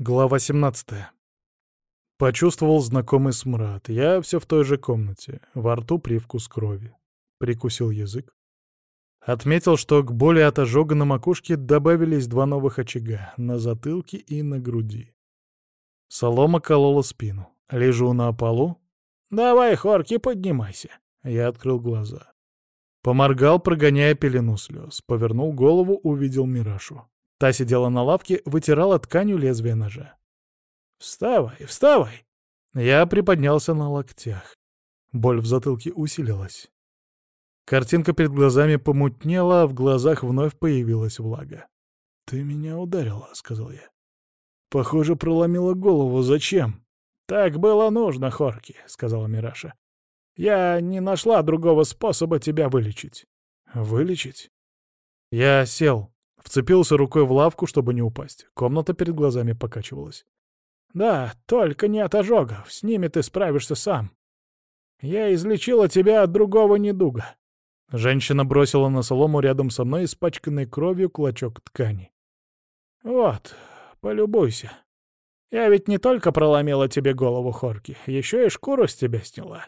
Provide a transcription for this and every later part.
Глава 17. Почувствовал знакомый смрад. Я все в той же комнате. Во рту привкус крови. Прикусил язык. Отметил, что к боли от ожога на макушке добавились два новых очага — на затылке и на груди. Солома колола спину. Лежу на полу. «Давай, Хорки, поднимайся!» Я открыл глаза. Поморгал, прогоняя пелену слез. Повернул голову, увидел Мирашу. Та сидела на лавке, вытирала тканью лезвие ножа. «Вставай, вставай!» Я приподнялся на локтях. Боль в затылке усилилась. Картинка перед глазами помутнела, а в глазах вновь появилась влага. «Ты меня ударила», — сказал я. «Похоже, проломила голову. Зачем?» «Так было нужно, Хорки», — сказала Мираша. «Я не нашла другого способа тебя вылечить». «Вылечить?» Я сел, Вцепился рукой в лавку, чтобы не упасть. Комната перед глазами покачивалась. «Да, только не от ожогов. С ними ты справишься сам. Я излечила тебя от другого недуга». Женщина бросила на солому рядом со мной испачканный кровью клочок ткани. «Вот, полюбуйся. Я ведь не только проломила тебе голову, Хорки, еще и шкуру с тебя сняла.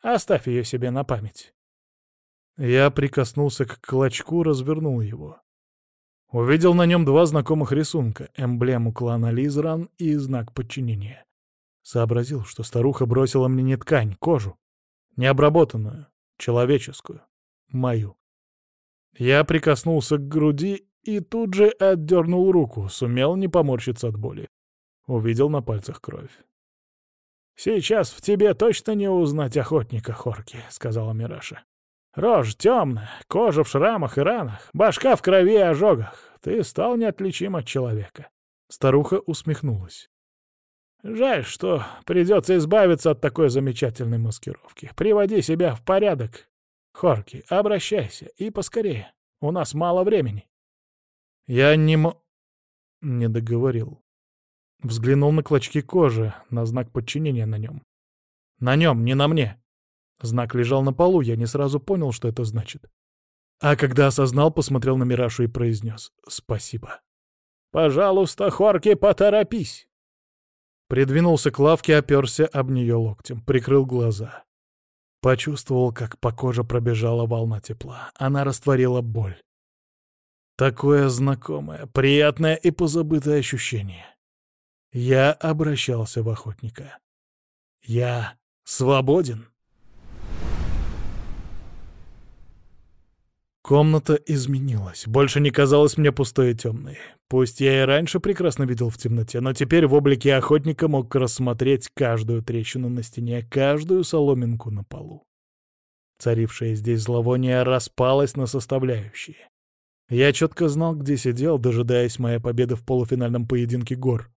Оставь ее себе на память». Я прикоснулся к клочку, развернул его. Увидел на нем два знакомых рисунка — эмблему клана Лизран и знак подчинения. Сообразил, что старуха бросила мне не ткань, кожу. Необработанную, человеческую, мою. Я прикоснулся к груди и тут же отдернул руку, сумел не поморщиться от боли. Увидел на пальцах кровь. «Сейчас в тебе точно не узнать охотника, Хорки», — сказала Мираша. Рожь темная, кожа в шрамах и ранах, башка в крови и ожогах. Ты стал неотличим от человека. Старуха усмехнулась. Жаль, что придется избавиться от такой замечательной маскировки. Приводи себя в порядок. Хорки, обращайся, и поскорее. У нас мало времени. Я не мо... Не договорил. Взглянул на клочки кожи, на знак подчинения на нем. На нем, не на мне. Знак лежал на полу, я не сразу понял, что это значит. А когда осознал, посмотрел на Мирашу и произнес «Спасибо». «Пожалуйста, Хорки, поторопись!» Придвинулся к лавке, оперся об нее локтем, прикрыл глаза. Почувствовал, как по коже пробежала волна тепла. Она растворила боль. Такое знакомое, приятное и позабытое ощущение. Я обращался в охотника. Я свободен. Комната изменилась, больше не казалась мне пустой и темной. Пусть я и раньше прекрасно видел в темноте, но теперь в облике охотника мог рассмотреть каждую трещину на стене, каждую соломинку на полу. Царившее здесь зловоние распалось на составляющие. Я четко знал, где сидел, дожидаясь моей победы в полуфинальном поединке гор.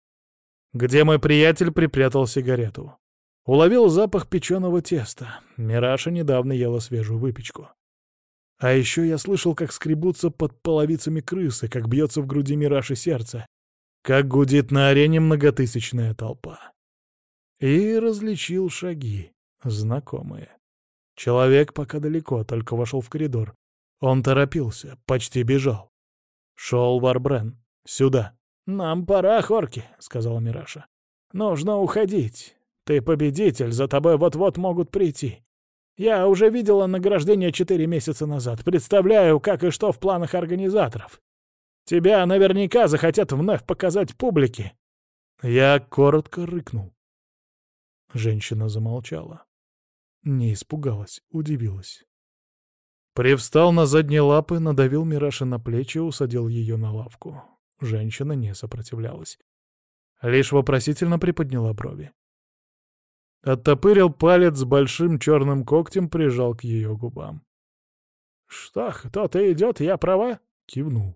Где мой приятель припрятал сигарету. Уловил запах печеного теста. Мираша недавно ела свежую выпечку. А еще я слышал, как скребутся под половицами крысы, как бьется в груди мираж и сердце, как гудит на арене многотысячная толпа. И различил шаги, знакомые. Человек пока далеко, только вошел в коридор. Он торопился, почти бежал. Шел Варбрен. Сюда. «Нам пора, Хорки», — сказала Мираша. «Нужно уходить. Ты победитель, за тобой вот-вот могут прийти. Я уже видела награждение четыре месяца назад. Представляю, как и что в планах организаторов. Тебя наверняка захотят вновь показать публике. Я коротко рыкнул. Женщина замолчала. Не испугалась, удивилась. Привстал на задние лапы, надавил Мираши на плечи и усадил ее на лавку. Женщина не сопротивлялась. Лишь вопросительно приподняла брови. Оттопырил палец с большим черным когтем, прижал к ее губам. «Что, кто-то идет, я права?» — кивнул.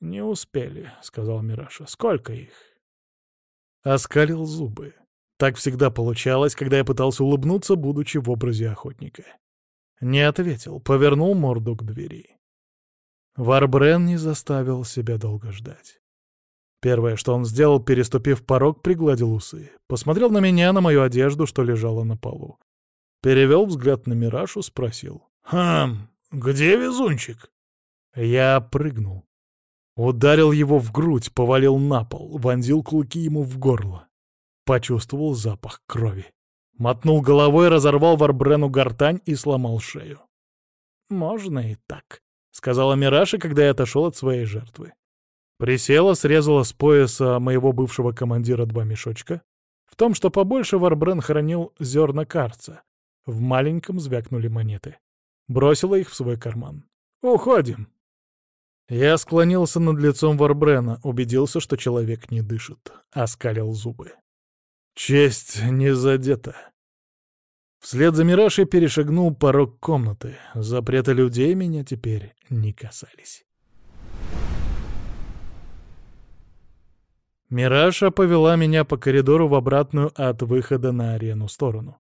«Не успели», — сказал Мираша. «Сколько их?» Оскалил зубы. Так всегда получалось, когда я пытался улыбнуться, будучи в образе охотника. Не ответил, повернул морду к двери. Варбрен не заставил себя долго ждать. Первое, что он сделал, переступив порог, пригладил усы. Посмотрел на меня, на мою одежду, что лежала на полу. Перевел взгляд на Мирашу, спросил. «Хм, где везунчик?» Я прыгнул. Ударил его в грудь, повалил на пол, вонзил клыки ему в горло. Почувствовал запах крови. Мотнул головой, разорвал Варбрену гортань и сломал шею. «Можно и так», — сказала Мираша, когда я отошел от своей жертвы. Присела, срезала с пояса моего бывшего командира два мешочка. В том, что побольше, Варбрен хранил зерна карца. В маленьком звякнули монеты. Бросила их в свой карман. «Уходим!» Я склонился над лицом Варбрена, убедился, что человек не дышит, оскалил зубы. Честь не задета. Вслед за Мирашей перешагнул порог комнаты. Запреты людей меня теперь не касались. Мираша повела меня по коридору в обратную от выхода на арену сторону.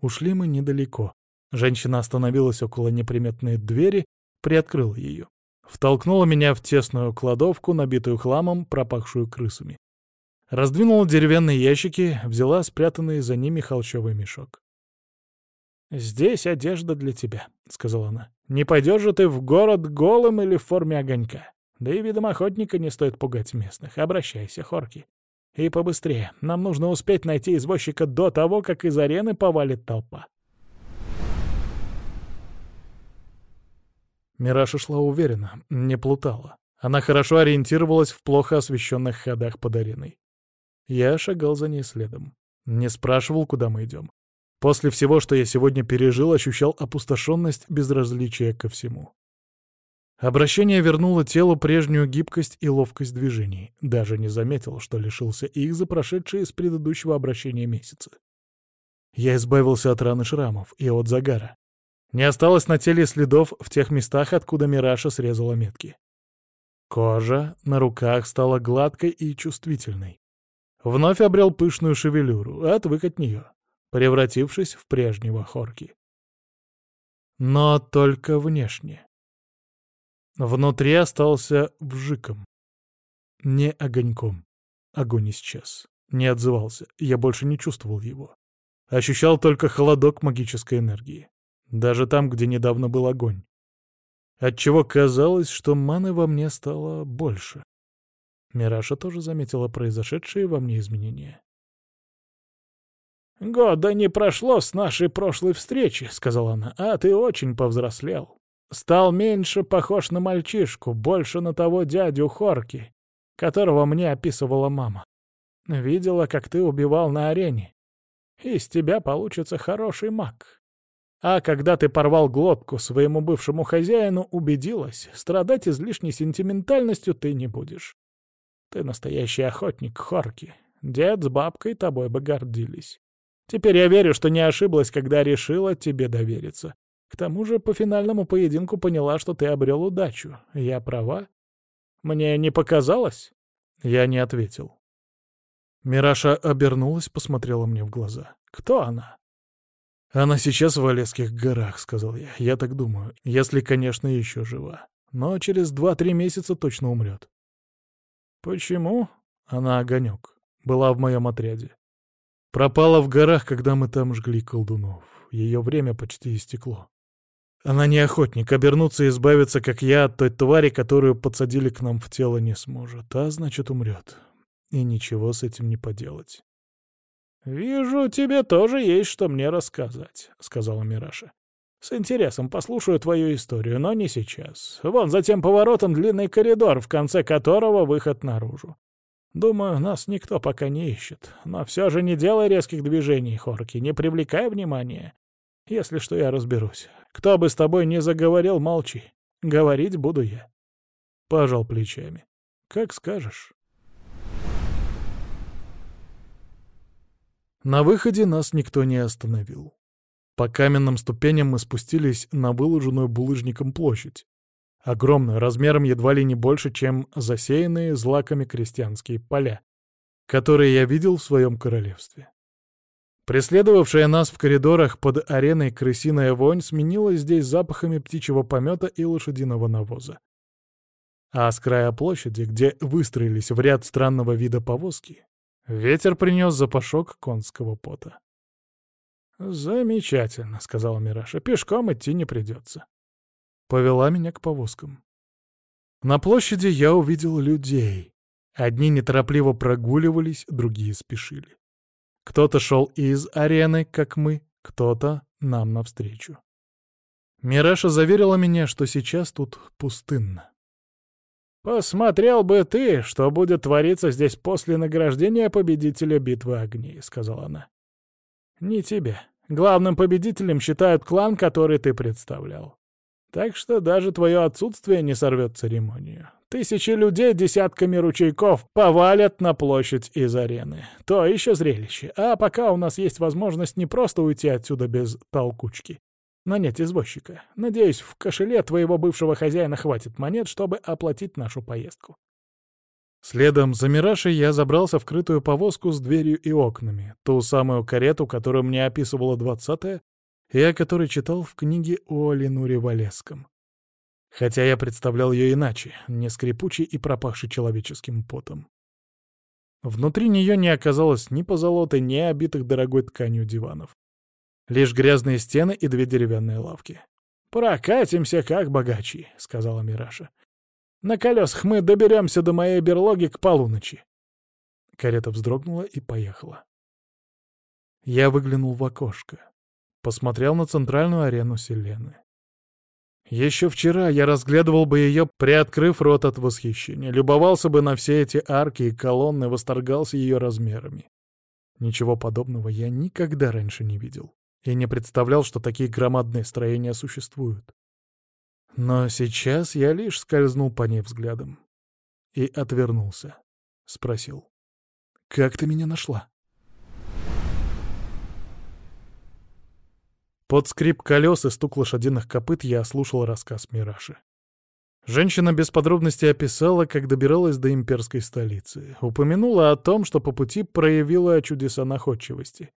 Ушли мы недалеко. Женщина остановилась около неприметной двери, приоткрыла ее. Втолкнула меня в тесную кладовку, набитую хламом, пропахшую крысами. Раздвинула деревянные ящики, взяла спрятанный за ними холщовый мешок. «Здесь одежда для тебя», — сказала она. «Не пойдешь же ты в город голым или в форме огонька. Да и видом охотника не стоит пугать местных. Обращайся, Хорки. И побыстрее. Нам нужно успеть найти извозчика до того, как из арены повалит толпа». Мираша шла уверенно, не плутала. Она хорошо ориентировалась в плохо освещенных ходах под ареной. Я шагал за ней следом. Не спрашивал, куда мы идем. После всего, что я сегодня пережил, ощущал опустошенность, безразличия ко всему. Обращение вернуло телу прежнюю гибкость и ловкость движений. Даже не заметил, что лишился их за прошедшие с предыдущего обращения месяцы. Я избавился от раны шрамов и от загара. Не осталось на теле следов в тех местах, откуда Мираша срезала метки. Кожа на руках стала гладкой и чувствительной. Вновь обрел пышную шевелюру, отвык от нее, превратившись в прежнего Хорки. Но только внешне. Внутри остался вжиком. Не огоньком. Огонь исчез. Не отзывался. Я больше не чувствовал его. Ощущал только холодок магической энергии. Даже там, где недавно был огонь. Отчего казалось, что маны во мне стало больше. Мираша тоже заметила произошедшие во мне изменения. «Года не прошло с нашей прошлой встречи», — сказала она, — «а ты очень повзрослел. Стал меньше похож на мальчишку, больше на того дядю Хорки, которого мне описывала мама. Видела, как ты убивал на арене. Из тебя получится хороший маг. А когда ты порвал глотку своему бывшему хозяину, убедилась, страдать излишней сентиментальностью ты не будешь. Ты настоящий охотник, Хорки. Дед с бабкой тобой бы гордились. Теперь я верю, что не ошиблась, когда решила тебе довериться. К тому же по финальному поединку поняла, что ты обрел удачу. Я права? Мне не показалось?» Я не ответил. Мираша обернулась, посмотрела мне в глаза. «Кто она?» «Она сейчас в Олесских горах», — сказал я. «Я так думаю. Если, конечно, еще жива. Но через два-три месяца точно умрет». «Почему?» Она огонек. Была в моем отряде. Пропала в горах, когда мы там жгли колдунов. Ее время почти истекло. Она не охотник, обернуться и избавиться, как я, от той твари, которую подсадили к нам в тело, не сможет. А значит, умрет. И ничего с этим не поделать. «Вижу, тебе тоже есть что мне рассказать», — сказала Мираша. «С интересом послушаю твою историю, но не сейчас. Вон за тем поворотом длинный коридор, в конце которого выход наружу. Думаю, нас никто пока не ищет. Но все же не делай резких движений, Хорки, не привлекай внимания. Если что, я разберусь. Кто бы с тобой не заговорил, молчи. Говорить буду я». Пожал плечами. «Как скажешь». На выходе нас никто не остановил. По каменным ступеням мы спустились на выложенную булыжником площадь. Огромную, размером едва ли не больше, чем засеянные злаками крестьянские поля, которые я видел в своем королевстве. Преследовавшая нас в коридорах под ареной крысиная вонь сменилась здесь запахами птичьего помета и лошадиного навоза. А с края площади, где выстроились в ряд странного вида повозки, Ветер принес запашок конского пота. «Замечательно», — сказала Мираша. «Пешком идти не придется». Повела меня к повозкам. На площади я увидел людей. Одни неторопливо прогуливались, другие спешили. Кто-то шел из арены, как мы, кто-то нам навстречу. Мираша заверила меня, что сейчас тут пустынно. «Посмотрел бы ты, что будет твориться здесь после награждения победителя битвы огней», — сказала она. «Не тебе. Главным победителем считают клан, который ты представлял. Так что даже твое отсутствие не сорвет церемонию. Тысячи людей десятками ручейков повалят на площадь из арены. То еще зрелище. А пока у нас есть возможность не просто уйти отсюда без толкучки. Нанять извозчика. Надеюсь, в кошеле твоего бывшего хозяина хватит монет, чтобы оплатить нашу поездку. Следом за Мирашей я забрался в крытую повозку с дверью и окнами, ту самую карету, которую мне описывала двадцатая, и о которой читал в книге о Ленуре Валеском. Хотя я представлял ее иначе, не скрипучей и пропахшей человеческим потом. Внутри нее не оказалось ни позолоты, ни обитых дорогой тканью диванов. Лишь грязные стены и две деревянные лавки. «Прокатимся, как богачи», — сказала Мираша. На колесах мы доберемся до моей берлоги к полуночи. Карета вздрогнула и поехала. Я выглянул в окошко. Посмотрел на центральную арену Селены. Еще вчера я разглядывал бы ее, приоткрыв рот от восхищения, любовался бы на все эти арки и колонны, восторгался ее размерами. Ничего подобного я никогда раньше не видел и не представлял, что такие громадные строения существуют. Но сейчас я лишь скользнул по ней взглядом. И отвернулся. Спросил. «Как ты меня нашла?» Под скрип колес и стук лошадиных копыт я слушал рассказ Мираши. Женщина без подробностей описала, как добиралась до имперской столицы. Упомянула о том, что по пути проявила чудеса находчивости.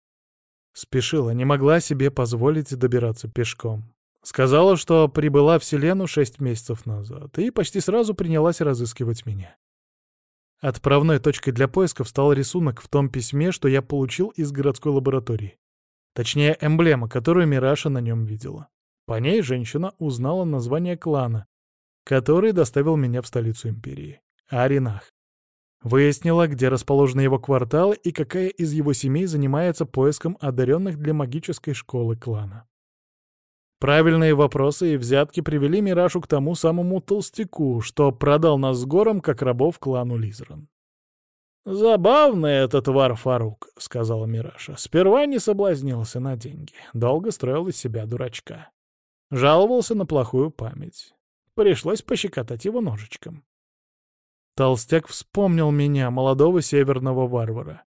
Спешила, не могла себе позволить добираться пешком. Сказала, что прибыла в Селену шесть месяцев назад, и почти сразу принялась разыскивать меня. Отправной точкой для поисков стал рисунок в том письме, что я получил из городской лаборатории. Точнее, эмблема, которую Мираша на нем видела. По ней женщина узнала название клана, который доставил меня в столицу империи — Аринах. Выяснила, где расположены его кварталы и какая из его семей занимается поиском одаренных для магической школы клана. Правильные вопросы и взятки привели Мирашу к тому самому толстяку, что продал нас с гором как рабов клану Лизран. «Забавный этот Вар Фарук», — сказала Мираша. «Сперва не соблазнился на деньги, долго строил из себя дурачка. Жаловался на плохую память. Пришлось пощекотать его ножичком». Толстяк вспомнил меня, молодого северного варвара.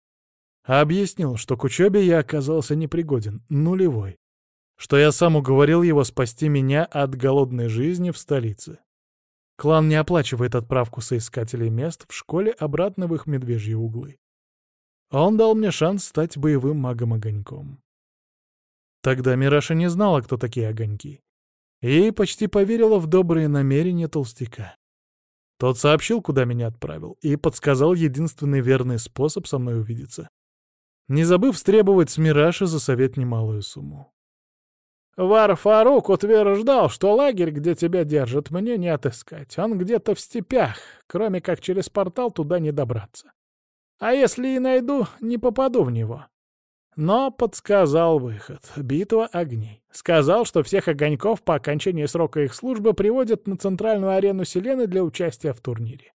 Объяснил, что к учебе я оказался непригоден, нулевой что я сам уговорил его спасти меня от голодной жизни в столице. Клан не оплачивает отправку соискателей мест в школе обратно в их медвежьи углы. Он дал мне шанс стать боевым магом-огоньком. Тогда Мираша не знала, кто такие огоньки, и почти поверила в добрые намерения толстяка. Тот сообщил, куда меня отправил, и подсказал единственный верный способ со мной увидеться, не забыв стребовать с Мираши за совет немалую сумму. Вар Фарук утверждал, что лагерь, где тебя держат, мне не отыскать. Он где-то в степях, кроме как через портал туда не добраться. А если и найду, не попаду в него. Но подсказал выход — битва огней. Сказал, что всех огоньков по окончании срока их службы приводят на центральную арену Селены для участия в турнире.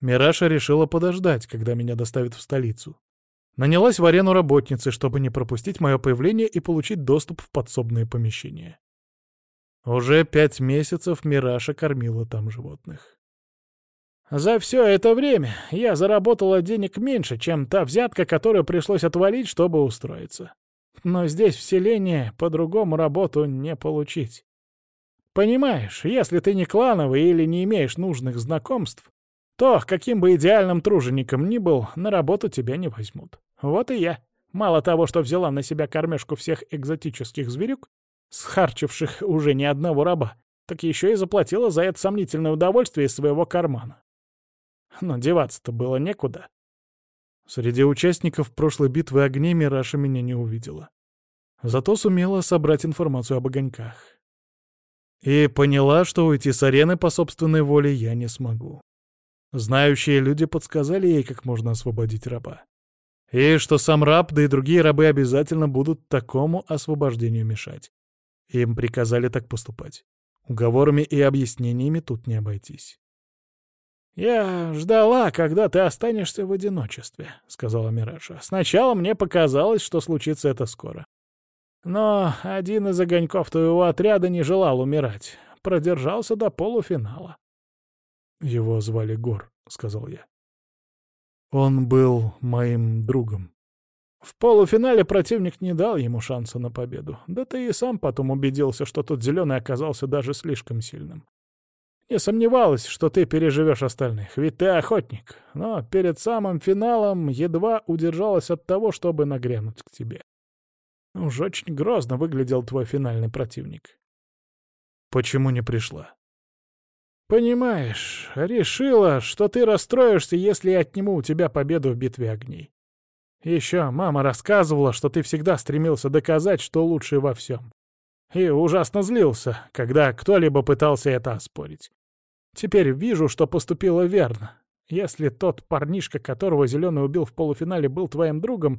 Мираша решила подождать, когда меня доставят в столицу. Нанялась в арену работницы, чтобы не пропустить мое появление и получить доступ в подсобные помещения. Уже пять месяцев Мираша кормила там животных. За все это время я заработала денег меньше, чем та взятка, которую пришлось отвалить, чтобы устроиться. Но здесь в селении по-другому работу не получить. Понимаешь, если ты не клановый или не имеешь нужных знакомств, то, каким бы идеальным тружеником ни был, на работу тебя не возьмут. Вот и я. Мало того, что взяла на себя кормежку всех экзотических зверюк, схарчивших уже ни одного раба, так еще и заплатила за это сомнительное удовольствие из своего кармана. Но деваться-то было некуда. Среди участников прошлой битвы огней Мираша меня не увидела. Зато сумела собрать информацию об огоньках. И поняла, что уйти с арены по собственной воле я не смогу. Знающие люди подсказали ей, как можно освободить раба. И что сам раб, да и другие рабы обязательно будут такому освобождению мешать. Им приказали так поступать. Уговорами и объяснениями тут не обойтись. «Я ждала, когда ты останешься в одиночестве», — сказала Мираша. «Сначала мне показалось, что случится это скоро. Но один из огоньков твоего отряда не желал умирать. Продержался до полуфинала». «Его звали Гор», — сказал я. «Он был моим другом». В полуфинале противник не дал ему шанса на победу. Да ты и сам потом убедился, что тот зеленый оказался даже слишком сильным. Не сомневалась, что ты переживешь остальных, ведь ты охотник, но перед самым финалом едва удержалась от того, чтобы нагрянуть к тебе. Уж очень грозно выглядел твой финальный противник. Почему не пришла? Понимаешь, решила, что ты расстроишься, если я отниму у тебя победу в битве огней. Еще мама рассказывала, что ты всегда стремился доказать, что лучший во всем и ужасно злился, когда кто-либо пытался это оспорить. Теперь вижу, что поступила верно. Если тот парнишка, которого Зеленый убил в полуфинале, был твоим другом,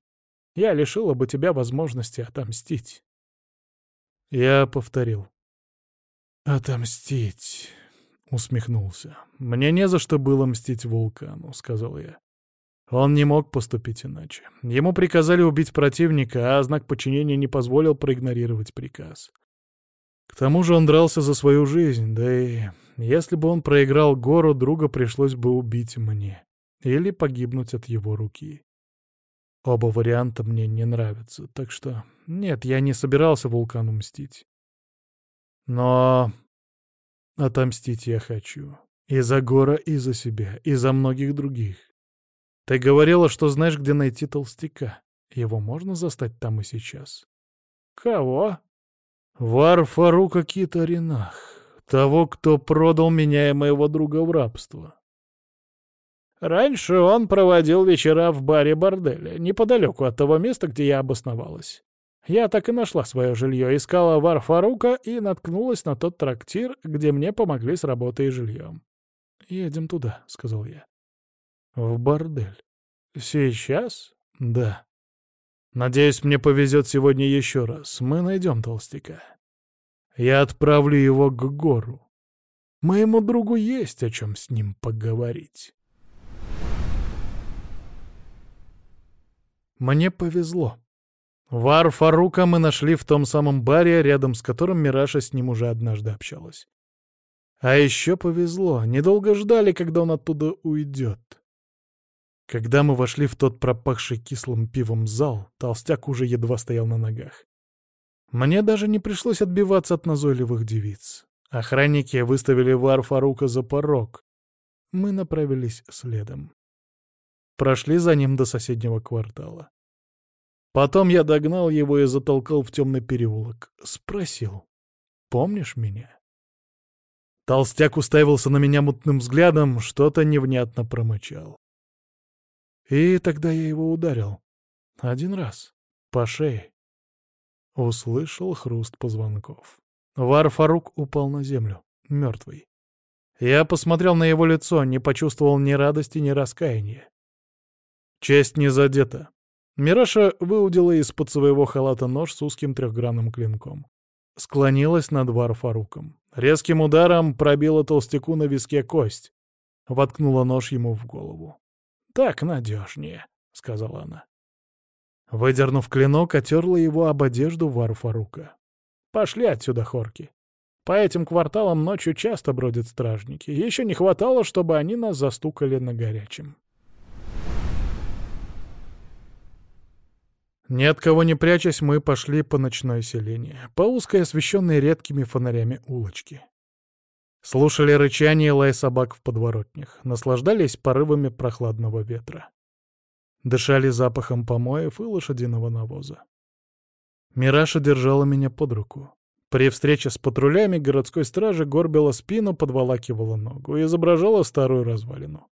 я лишила бы тебя возможности отомстить. Я повторил. «Отомстить», — усмехнулся. «Мне не за что было мстить вулкану», — сказал я. Он не мог поступить иначе. Ему приказали убить противника, а знак подчинения не позволил проигнорировать приказ. К тому же он дрался за свою жизнь, да и если бы он проиграл гору, друга пришлось бы убить мне или погибнуть от его руки. Оба варианта мне не нравятся, так что нет, я не собирался вулкану мстить. Но отомстить я хочу. И за Гора, и за себя, и за многих других. Ты говорила, что знаешь, где найти толстяка. Его можно застать там и сейчас. Кого? Вар Фарука Китаринах, того, кто продал меня и моего друга в рабство. Раньше он проводил вечера в баре-борделе, неподалеку от того места, где я обосновалась. Я так и нашла свое жилье, искала Вар Фарука и наткнулась на тот трактир, где мне помогли с работой и жильем. «Едем туда», — сказал я. «В бордель». «Сейчас?» «Да». Надеюсь, мне повезет сегодня еще раз. Мы найдем толстяка. Я отправлю его к гору. Моему другу есть о чем с ним поговорить. Мне повезло. Вар Фарука мы нашли в том самом баре, рядом с которым Мираша с ним уже однажды общалась. А еще повезло. Недолго ждали, когда он оттуда уйдет. Когда мы вошли в тот пропахший кислым пивом зал, толстяк уже едва стоял на ногах. Мне даже не пришлось отбиваться от назойливых девиц. Охранники выставили Вар Фарука за порог. Мы направились следом. Прошли за ним до соседнего квартала. Потом я догнал его и затолкал в темный переулок. Спросил, «Помнишь меня?» Толстяк уставился на меня мутным взглядом, что-то невнятно промычал. И тогда я его ударил. Один раз. По шее. Услышал хруст позвонков. Варфарук упал на землю, мертвый. Я посмотрел на его лицо, не почувствовал ни радости, ни раскаяния. Честь не задета. Мираша выудила из-под своего халата нож с узким трехгранным клинком. Склонилась над Варфаруком. Резким ударом пробила толстяку на виске кость. Воткнула нож ему в голову. «Так надежнее», — сказала она. Выдернув клинок, отерла его об одежду Варфарука. «Пошли отсюда, хорки. По этим кварталам ночью часто бродят стражники. Еще не хватало, чтобы они нас застукали на горячем». Ни от кого не прячась, мы пошли по ночной селению, по узкой, освещенной редкими фонарями улочке. Слушали рычание лай собак в подворотнях, наслаждались порывами прохладного ветра. Дышали запахом помоев и лошадиного навоза. Мираша держала меня под руку. При встрече с патрулями городской стражи горбила спину, подволакивала ногу и изображала старую развалину.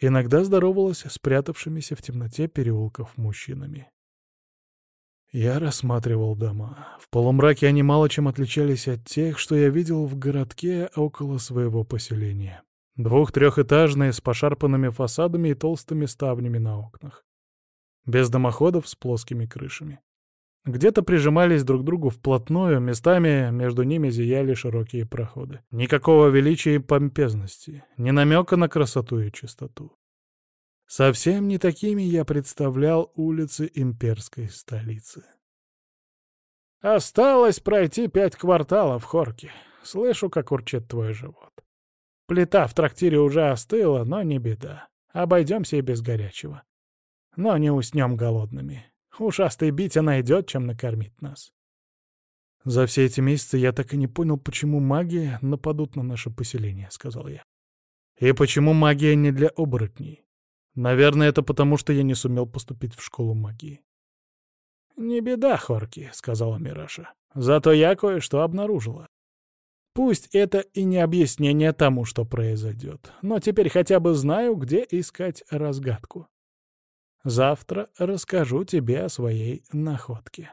Иногда здоровалась с спрятавшимися в темноте переулков мужчинами. Я рассматривал дома. В полумраке они мало чем отличались от тех, что я видел в городке около своего поселения. Двух-трехэтажные, с пошарпанными фасадами и толстыми ставнями на окнах. Без дымоходов с плоскими крышами. Где-то прижимались друг к другу вплотную, местами между ними зияли широкие проходы. Никакого величия и помпезности, ни намека на красоту и чистоту. Совсем не такими я представлял улицы имперской столицы. «Осталось пройти пять кварталов, Хорки. Слышу, как урчит твой живот. Плита в трактире уже остыла, но не беда. Обойдемся и без горячего. Но не уснем голодными. Ушастый Битя найдет, чем накормить нас». «За все эти месяцы я так и не понял, почему маги нападут на наше поселение», — сказал я. «И почему магия не для оборотней? Наверное, это потому, что я не сумел поступить в школу магии. «Не беда, Хорки», — сказала Мираша. «Зато я кое-что обнаружила. Пусть это и не объяснение тому, что произойдет, но теперь хотя бы знаю, где искать разгадку. Завтра расскажу тебе о своей находке».